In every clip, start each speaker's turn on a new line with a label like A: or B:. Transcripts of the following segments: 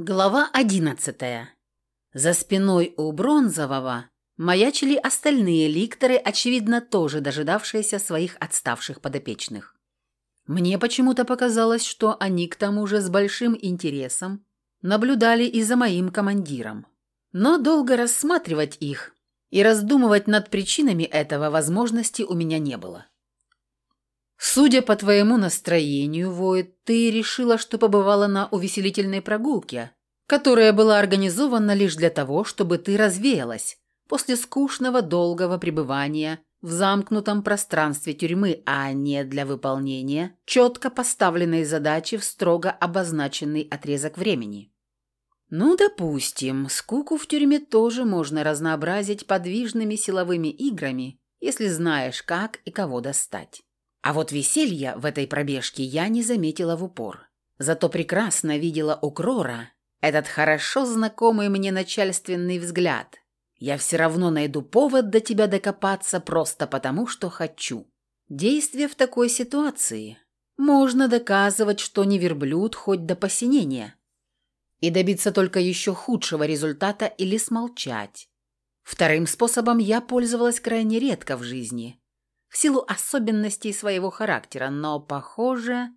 A: Глава одиннадцатая. За спиной у Бронзового маячили остальные ликторы, очевидно, тоже дожидавшиеся своих отставших подопечных. Мне почему-то показалось, что они к тому же с большим интересом наблюдали и за моим командиром. Но долго рассматривать их и раздумывать над причинами этого возможности у меня не было. «Судя по твоему настроению, Войт, ты решила, что побывала на увеселительной прогулке, которая была организована лишь для того, чтобы ты развеялась после скучного долгого пребывания в замкнутом пространстве тюрьмы, а не для выполнения четко поставленной задачи в строго обозначенный отрезок времени». Ну, допустим, скуку в тюрьме тоже можно разнообразить подвижными силовыми играми, если знаешь, как и кого достать. А вот веселья в этой пробежке я не заметила в упор. Зато прекрасно видела у Крора этот хорошо знакомый мне начальственный взгляд. Я все равно найду повод до тебя докопаться просто потому, что хочу. Действие в такой ситуации. Можно доказывать, что не верблюд хоть до посинения. И добиться только еще худшего результата или смолчать. Вторым способом я пользовалась крайне редко в жизни – в силу особенностей своего характера, но, похоже,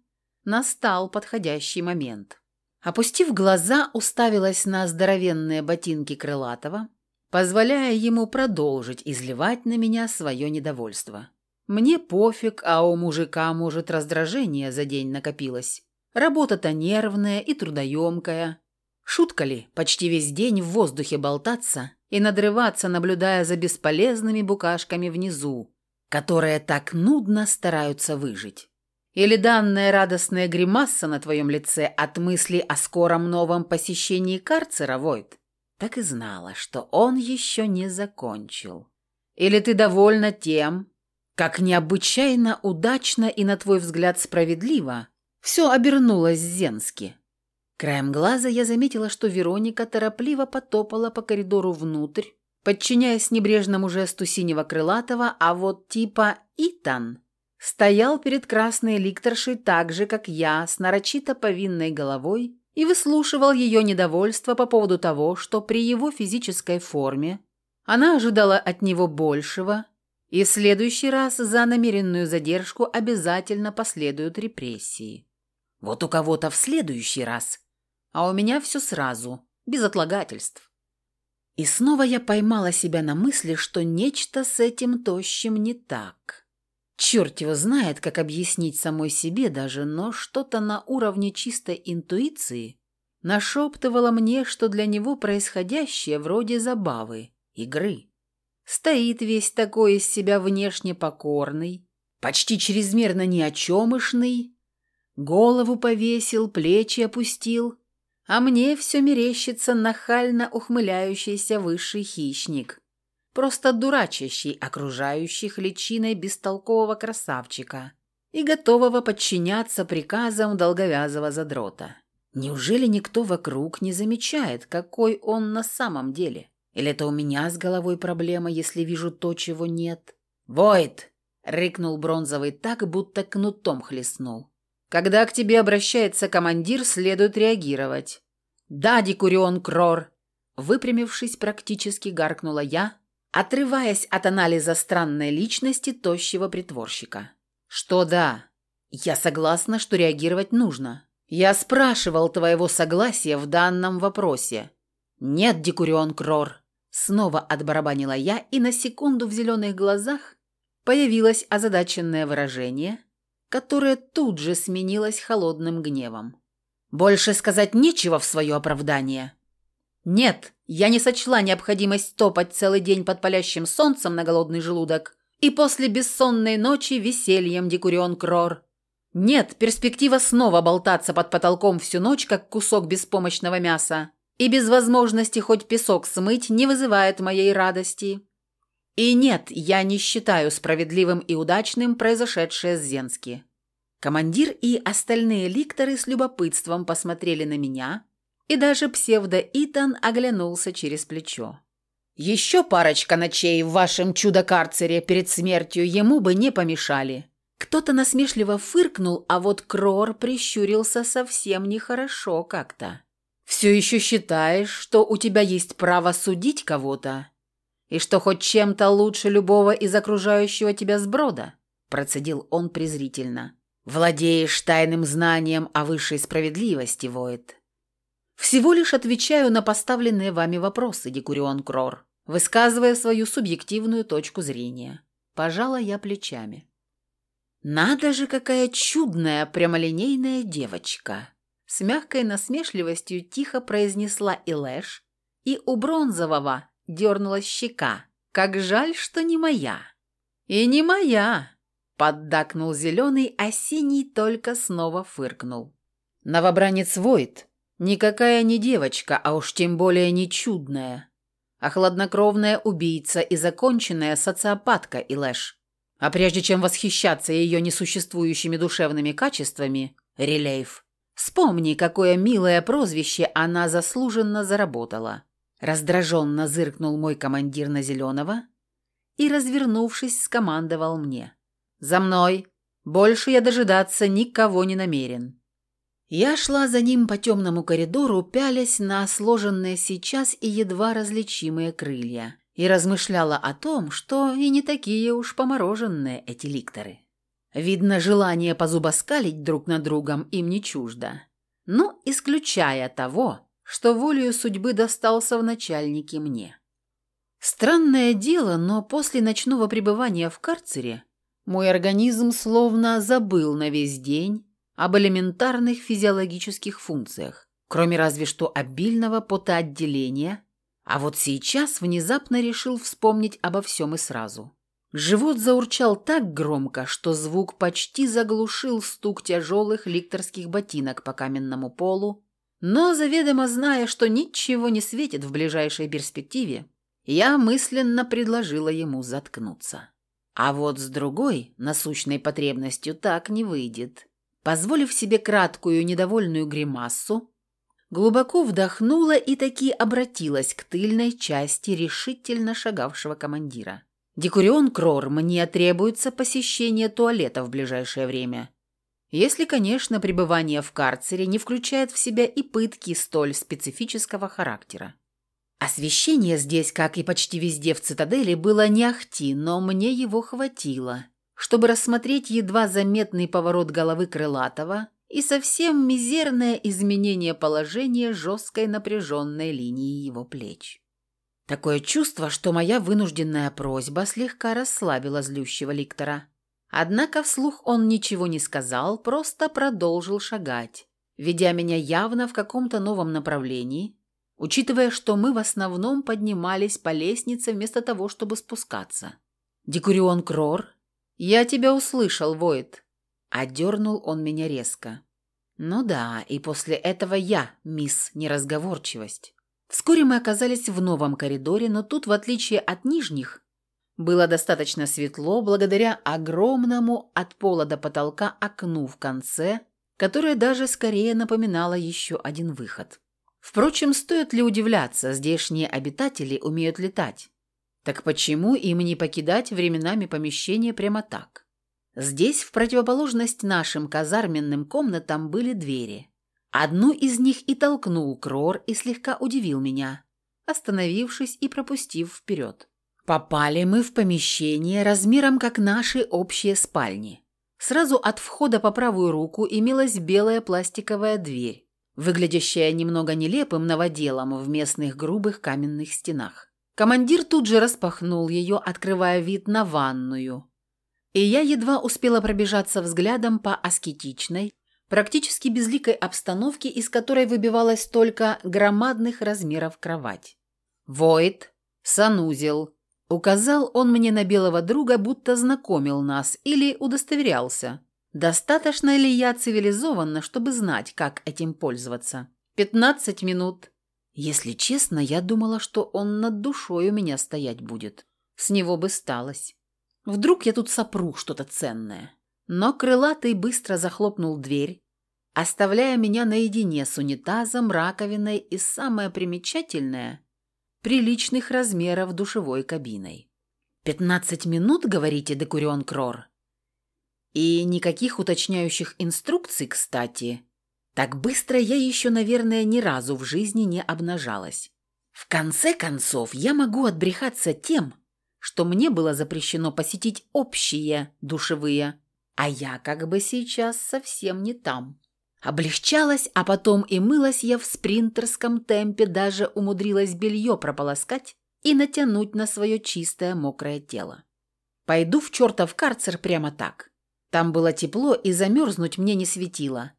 A: настал подходящий момент. Опустив глаза, уставилась на здоровенные ботинки Крылатого, позволяя ему продолжить изливать на меня свое недовольство. Мне пофиг, а у мужика, может, раздражение за день накопилось. Работа-то нервная и трудоемкая. Шутка ли, почти весь день в воздухе болтаться и надрываться, наблюдая за бесполезными букашками внизу, которые так нудно стараются выжить. Или данная радостная гримаса на твоем лице от мысли о скором новом посещении карцера, Войт? Так и знала, что он еще не закончил. Или ты довольна тем, как необычайно удачно и, на твой взгляд, справедливо все обернулось зенски. Краем глаза я заметила, что Вероника торопливо потопала по коридору внутрь, подчиняясь небрежному жесту синего крылатого, а вот типа Итан стоял перед красной ликторшей так же, как я, с нарочито повинной головой, и выслушивал ее недовольство по поводу того, что при его физической форме она ожидала от него большего, и в следующий раз за намеренную задержку обязательно последуют репрессии. Вот у кого-то в следующий раз, а у меня все сразу, без отлагательств. И снова я поймала себя на мысли, что нечто с этим тощим не так. Черт его знает, как объяснить самой себе даже, но что-то на уровне чистой интуиции нашептывало мне, что для него происходящее вроде забавы, игры. Стоит весь такой из себя внешне покорный, почти чрезмерно ни о чемышный, голову повесил, плечи опустил – а мне все мерещится нахально ухмыляющийся высший хищник, просто дурачащий окружающих личиной бестолкового красавчика и готового подчиняться приказам долговязого задрота. Неужели никто вокруг не замечает, какой он на самом деле? Или это у меня с головой проблема, если вижу то, чего нет? «Войт!» — рыкнул Бронзовый так, будто кнутом хлестнул. Когда к тебе обращается командир, следует реагировать. Да, Дикурион Крор, выпрямившись, практически гаркнула я, отрываясь от анализа странной личности тощего притворщика. Что да? Я согласна, что реагировать нужно. Я спрашивал твоего согласия в данном вопросе. Нет, Дикурион Крор. Снова отбарабанила я, и на секунду в зеленых глазах появилось озадаченное выражение – которое тут же сменилось холодным гневом. «Больше сказать нечего в свое оправдание?» «Нет, я не сочла необходимость топать целый день под палящим солнцем на голодный желудок и после бессонной ночи весельем, Декурион Крор. Нет, перспектива снова болтаться под потолком всю ночь, как кусок беспомощного мяса, и без возможности хоть песок смыть не вызывает моей радости. И нет, я не считаю справедливым и удачным произошедшее с Зенски. Командир и остальные ликторы с любопытством посмотрели на меня, и даже псевдо-Итан оглянулся через плечо. «Еще парочка ночей в вашем чудо-карцере перед смертью ему бы не помешали». Кто-то насмешливо фыркнул, а вот Крор прищурился совсем нехорошо как-то. Все еще считаешь, что у тебя есть право судить кого-то? И что хоть чем-то лучше любого из окружающего тебя сброда?» Процедил он презрительно. «Владеешь тайным знанием о высшей справедливости, Воид. Всего лишь отвечаю на поставленные вами вопросы, Декурион Крор, высказывая свою субъективную точку зрения. Пожала я плечами. «Надо же, какая чудная прямолинейная девочка!» С мягкой насмешливостью тихо произнесла Илэш, и у бронзового дернулась щека. «Как жаль, что не моя!» «И не моя!» — поддакнул зеленый, а синий только снова фыркнул. «Новобранец Войт никакая не девочка, а уж тем более не чудная, а хладнокровная убийца и законченная социопатка Илэш. А прежде чем восхищаться ее несуществующими душевными качествами, Релейф, вспомни, какое милое прозвище она заслуженно заработала. Раздраженно зыркнул мой командир на Зеленого и, развернувшись, скомандовал мне. «За мной! Больше я дожидаться никого не намерен». Я шла за ним по темному коридору, пялясь на сложенные сейчас и едва различимые крылья и размышляла о том, что и не такие уж помороженные эти ликторы. Видно, желание позубоскалить друг над другом им не чуждо. Ну, исключая того, что волею судьбы достался в начальнике мне. Странное дело, но после ночного пребывания в карцере мой организм словно забыл на весь день об элементарных физиологических функциях, кроме разве что обильного потоотделения а вот сейчас внезапно решил вспомнить обо всем и сразу. Живот заурчал так громко, что звук почти заглушил стук тяжелых ликторских ботинок по каменному полу, но, заведомо зная, что ничего не светит в ближайшей перспективе, я мысленно предложила ему заткнуться. А вот с другой, насущной потребностью, так не выйдет. Позволив себе краткую недовольную гримассу, глубоко вдохнула и таки обратилась к тыльной части решительно шагавшего командира. «Декурион Крор, мне требуется посещение туалета в ближайшее время. Если, конечно, пребывание в карцере не включает в себя и пытки столь специфического характера. Освещение здесь, как и почти везде в цитадели, было не ахти, но мне его хватило, чтобы рассмотреть едва заметный поворот головы Крылатого – и совсем мизерное изменение положения жесткой напряженной линии его плеч. Такое чувство, что моя вынужденная просьба слегка расслабила злющего ликтора. Однако вслух он ничего не сказал, просто продолжил шагать, ведя меня явно в каком-то новом направлении, учитывая, что мы в основном поднимались по лестнице вместо того, чтобы спускаться. «Декурион Крор, я тебя услышал, Войт», Одернул он меня резко. Ну да, и после этого я, мисс Неразговорчивость. Вскоре мы оказались в новом коридоре, но тут, в отличие от нижних, было достаточно светло благодаря огромному от пола до потолка окну в конце, которое даже скорее напоминало еще один выход. Впрочем, стоит ли удивляться, здешние обитатели умеют летать. Так почему им не покидать временами помещение прямо так? Здесь, в противоположность нашим казарменным комнатам, были двери. Одну из них и толкнул Крор и слегка удивил меня, остановившись и пропустив вперед. Попали мы в помещение размером как наши общие спальни. Сразу от входа по правую руку имелась белая пластиковая дверь, выглядящая немного нелепым новоделом в местных грубых каменных стенах. Командир тут же распахнул ее, открывая вид на ванную, и я едва успела пробежаться взглядом по аскетичной, практически безликой обстановке, из которой выбивалась только громадных размеров кровать. «Войт, санузел», — указал он мне на белого друга, будто знакомил нас или удостоверялся. Достаточно ли я цивилизованна, чтобы знать, как этим пользоваться? Пятнадцать минут. Если честно, я думала, что он над душой у меня стоять будет. С него бы сталось. Вдруг я тут сопру что-то ценное. Но крылатый быстро захлопнул дверь, оставляя меня наедине с унитазом, раковиной и, самое примечательное, приличных размеров душевой кабиной. «Пятнадцать минут, говорите, Декурион Крор?» «И никаких уточняющих инструкций, кстати?» Так быстро я еще, наверное, ни разу в жизни не обнажалась. В конце концов, я могу отбрехаться тем, что мне было запрещено посетить общие душевые, а я как бы сейчас совсем не там. Облегчалась, а потом и мылась я в спринтерском темпе, даже умудрилась белье прополоскать и натянуть на свое чистое мокрое тело. Пойду в чертов карцер прямо так. Там было тепло и замерзнуть мне не светило.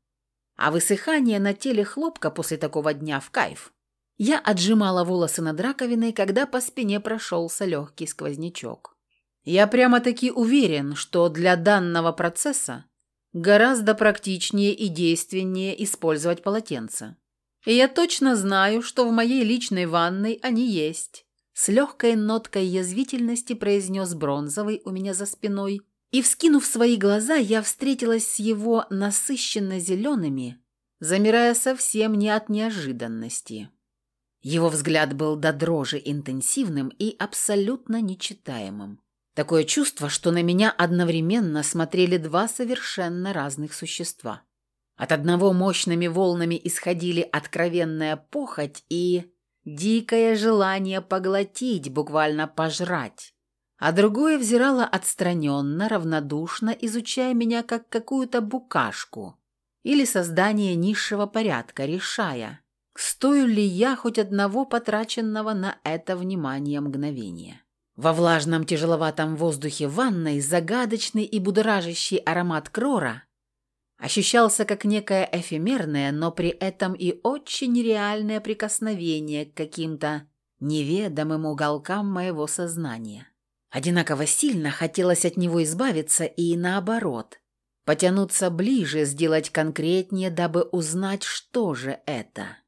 A: А высыхание на теле хлопка после такого дня в кайф. Я отжимала волосы над раковиной, когда по спине прошелся легкий сквознячок. Я прямо-таки уверен, что для данного процесса гораздо практичнее и действеннее использовать полотенца. И я точно знаю, что в моей личной ванной они есть. С легкой ноткой язвительности произнес бронзовый у меня за спиной. И, вскинув свои глаза, я встретилась с его насыщенно зелеными, замирая совсем не от неожиданности. Его взгляд был до дрожи интенсивным и абсолютно нечитаемым. Такое чувство, что на меня одновременно смотрели два совершенно разных существа. От одного мощными волнами исходили откровенная похоть и дикое желание поглотить, буквально пожрать. А другое взирало отстраненно, равнодушно, изучая меня как какую-то букашку или создание низшего порядка, решая, Стою ли я хоть одного потраченного на это внимание мгновения? Во влажном тяжеловатом воздухе ванной загадочный и будоражащий аромат крора ощущался как некое эфемерное, но при этом и очень реальное прикосновение к каким-то неведомым уголкам моего сознания. Одинаково сильно хотелось от него избавиться и наоборот, потянуться ближе, сделать конкретнее, дабы узнать, что же это.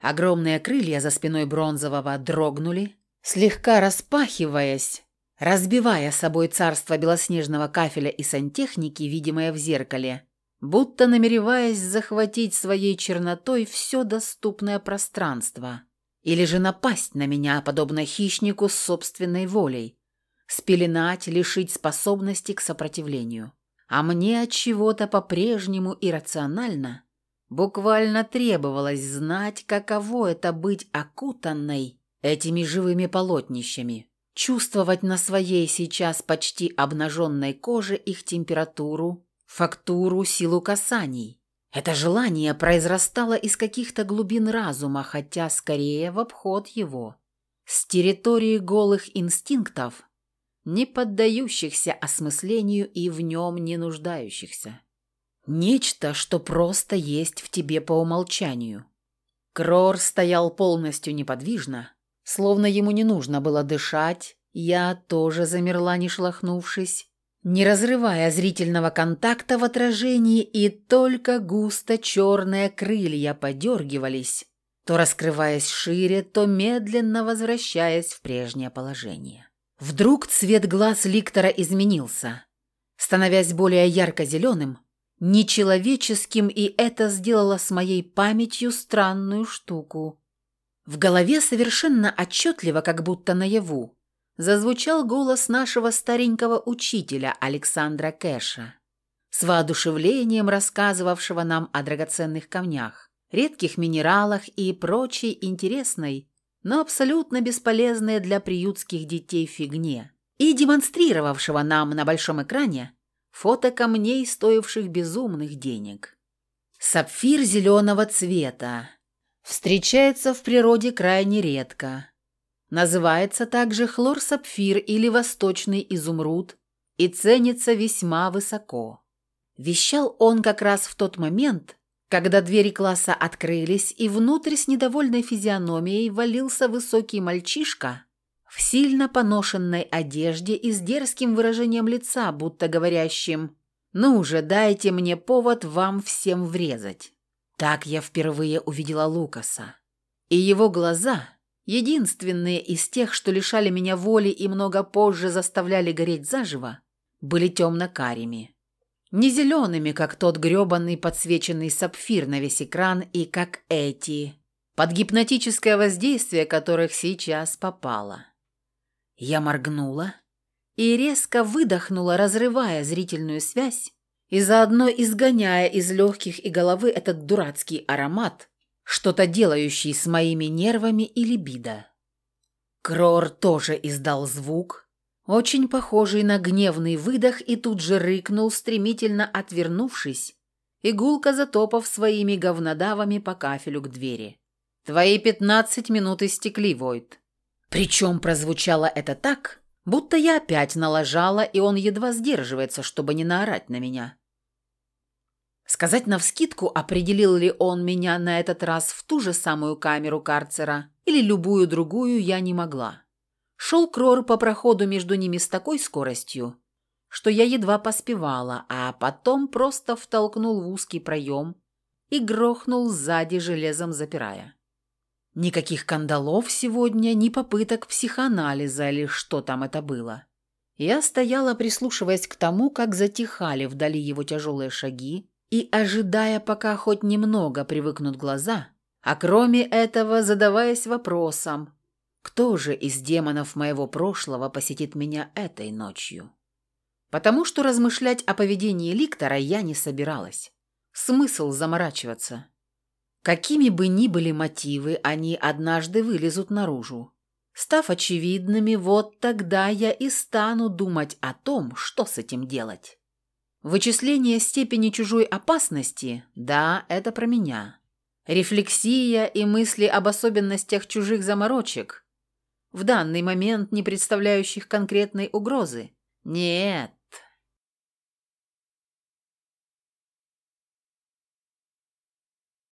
A: Огромные крылья за спиной бронзового дрогнули, слегка распахиваясь, разбивая собой царство белоснежного кафеля и сантехники, видимое в зеркале, будто намереваясь захватить своей чернотой все доступное пространство, или же напасть на меня, подобно хищнику с собственной волей, спеленать, лишить способности к сопротивлению. А мне от чего-то по-прежнему иррационально. Буквально требовалось знать, каково это быть окутанной этими живыми полотнищами, чувствовать на своей сейчас почти обнаженной коже их температуру, фактуру, силу касаний. Это желание произрастало из каких-то глубин разума, хотя скорее в обход его, с территории голых инстинктов, не поддающихся осмыслению и в нем не нуждающихся. Нечто, что просто есть в тебе по умолчанию. Крор стоял полностью неподвижно, словно ему не нужно было дышать. Я тоже замерла, не шлахнувшись, не разрывая зрительного контакта в отражении, и только густо черные крылья подергивались, то раскрываясь шире, то медленно возвращаясь в прежнее положение. Вдруг цвет глаз Ликтора изменился, становясь более ярко-зеленым, нечеловеческим, и это сделало с моей памятью странную штуку. В голове совершенно отчетливо, как будто наяву, зазвучал голос нашего старенького учителя Александра Кэша, с воодушевлением рассказывавшего нам о драгоценных камнях, редких минералах и прочей интересной, но абсолютно бесполезной для приютских детей фигне, и демонстрировавшего нам на большом экране Фото камней, стоивших безумных денег. Сапфир зеленого цвета. Встречается в природе крайне редко. Называется также хлор-сапфир или восточный изумруд и ценится весьма высоко. Вещал он как раз в тот момент, когда двери класса открылись, и внутрь с недовольной физиономией валился высокий мальчишка в сильно поношенной одежде и с дерзким выражением лица, будто говорящим «Ну уже дайте мне повод вам всем врезать». Так я впервые увидела Лукаса. И его глаза, единственные из тех, что лишали меня воли и много позже заставляли гореть заживо, были темно-карими. Не зелеными, как тот гребаный подсвеченный сапфир на весь экран, и как эти, под гипнотическое воздействие которых сейчас попало. Я моргнула и резко выдохнула, разрывая зрительную связь и заодно изгоняя из легких и головы этот дурацкий аромат, что-то делающий с моими нервами и либидо. Крор тоже издал звук, очень похожий на гневный выдох, и тут же рыкнул, стремительно отвернувшись, игулка затопав своими говнодавами по кафелю к двери. «Твои пятнадцать минут истекли, Войт». Причем прозвучало это так, будто я опять налажала, и он едва сдерживается, чтобы не наорать на меня. Сказать навскидку, определил ли он меня на этот раз в ту же самую камеру карцера или любую другую, я не могла. Шел Крор по проходу между ними с такой скоростью, что я едва поспевала, а потом просто втолкнул в узкий проем и грохнул сзади железом запирая. Никаких кандалов сегодня, ни попыток психоанализа или что там это было. Я стояла, прислушиваясь к тому, как затихали вдали его тяжелые шаги, и ожидая, пока хоть немного привыкнут глаза, а кроме этого задаваясь вопросом, кто же из демонов моего прошлого посетит меня этой ночью? Потому что размышлять о поведении Ликтора я не собиралась. Смысл заморачиваться. Какими бы ни были мотивы, они однажды вылезут наружу. Став очевидными, вот тогда я и стану думать о том, что с этим делать. Вычисление степени чужой опасности – да, это про меня. Рефлексия и мысли об особенностях чужих заморочек, в данный момент не представляющих конкретной угрозы. Нет,